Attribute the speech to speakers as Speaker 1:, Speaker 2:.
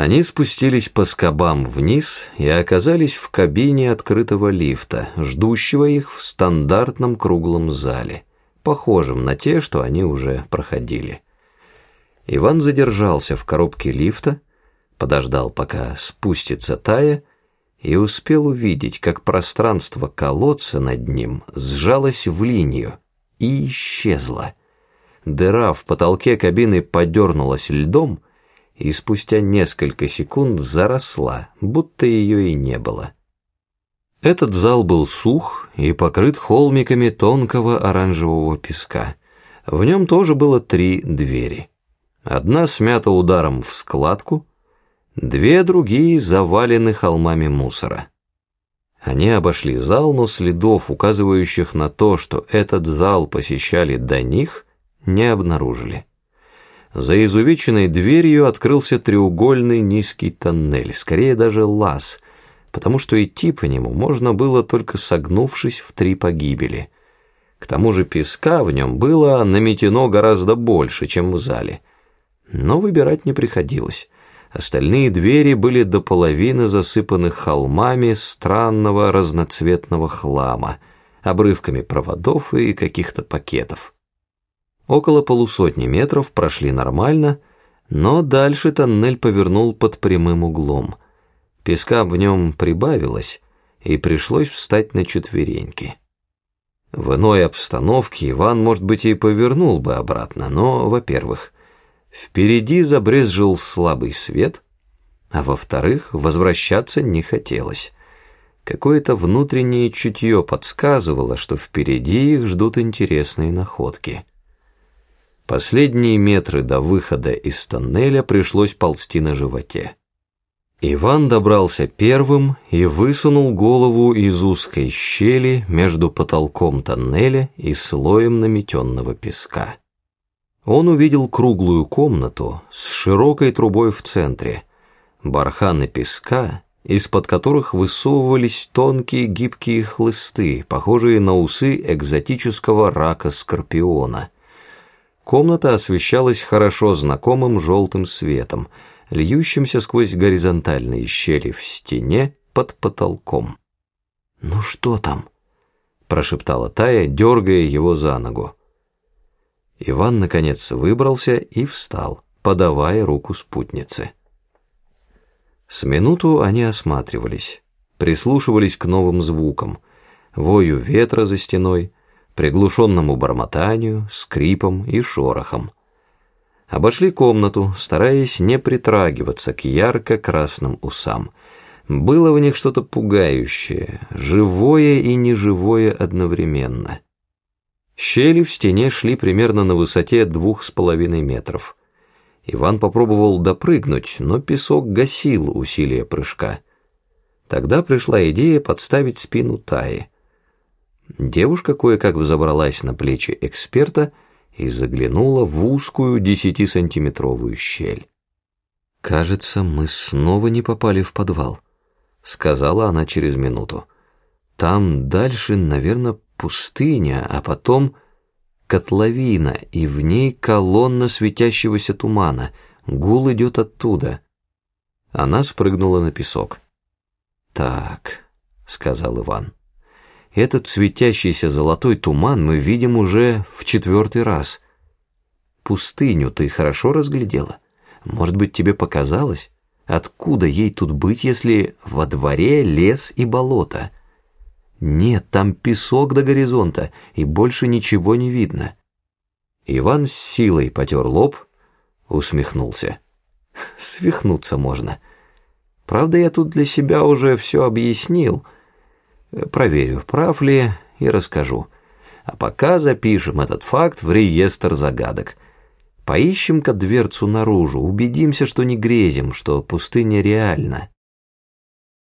Speaker 1: Они спустились по скобам вниз и оказались в кабине открытого лифта, ждущего их в стандартном круглом зале, похожем на те, что они уже проходили. Иван задержался в коробке лифта, подождал, пока спустится Тая, и успел увидеть, как пространство колодца над ним сжалось в линию и исчезло. Дыра в потолке кабины подернулась льдом, и спустя несколько секунд заросла, будто ее и не было. Этот зал был сух и покрыт холмиками тонкого оранжевого песка. В нем тоже было три двери. Одна смята ударом в складку, две другие завалены холмами мусора. Они обошли зал, но следов, указывающих на то, что этот зал посещали до них, не обнаружили. За изувеченной дверью открылся треугольный низкий тоннель, скорее даже лаз, потому что идти по нему можно было только согнувшись в три погибели. К тому же песка в нем было наметено гораздо больше, чем в зале. Но выбирать не приходилось. Остальные двери были до половины засыпаны холмами странного разноцветного хлама, обрывками проводов и каких-то пакетов. Около полусотни метров прошли нормально, но дальше тоннель повернул под прямым углом. Песка в нем прибавилось, и пришлось встать на четвереньки. В иной обстановке Иван, может быть, и повернул бы обратно, но, во-первых, впереди забрезжил слабый свет, а во-вторых, возвращаться не хотелось. Какое-то внутреннее чутье подсказывало, что впереди их ждут интересные находки. Последние метры до выхода из тоннеля пришлось ползти на животе. Иван добрался первым и высунул голову из узкой щели между потолком тоннеля и слоем наметенного песка. Он увидел круглую комнату с широкой трубой в центре, барханы песка, из-под которых высовывались тонкие гибкие хлысты, похожие на усы экзотического рака-скорпиона — Комната освещалась хорошо знакомым желтым светом, льющимся сквозь горизонтальные щели в стене под потолком. «Ну что там?» – прошептала Тая, дергая его за ногу. Иван, наконец, выбрался и встал, подавая руку спутнице. С минуту они осматривались, прислушивались к новым звукам, вою ветра за стеной, приглушенному бормотанию, скрипом и шорохом. Обошли комнату, стараясь не притрагиваться к ярко-красным усам. Было в них что-то пугающее, живое и неживое одновременно. Щели в стене шли примерно на высоте двух с половиной метров. Иван попробовал допрыгнуть, но песок гасил усилие прыжка. Тогда пришла идея подставить спину Таи. Девушка кое-как взобралась на плечи эксперта и заглянула в узкую десятисантиметровую щель. «Кажется, мы снова не попали в подвал», — сказала она через минуту. «Там дальше, наверное, пустыня, а потом котловина, и в ней колонна светящегося тумана. Гул идет оттуда». Она спрыгнула на песок. «Так», — сказал Иван. Этот светящийся золотой туман мы видим уже в четвертый раз. Пустыню ты хорошо разглядела? Может быть, тебе показалось? Откуда ей тут быть, если во дворе лес и болото? Нет, там песок до горизонта, и больше ничего не видно. Иван с силой потер лоб, усмехнулся. Свихнуться можно. Правда, я тут для себя уже все объяснил — Проверю, прав ли, и расскажу. А пока запишем этот факт в реестр загадок. Поищем-ка дверцу наружу, убедимся, что не грезим, что пустыня реальна.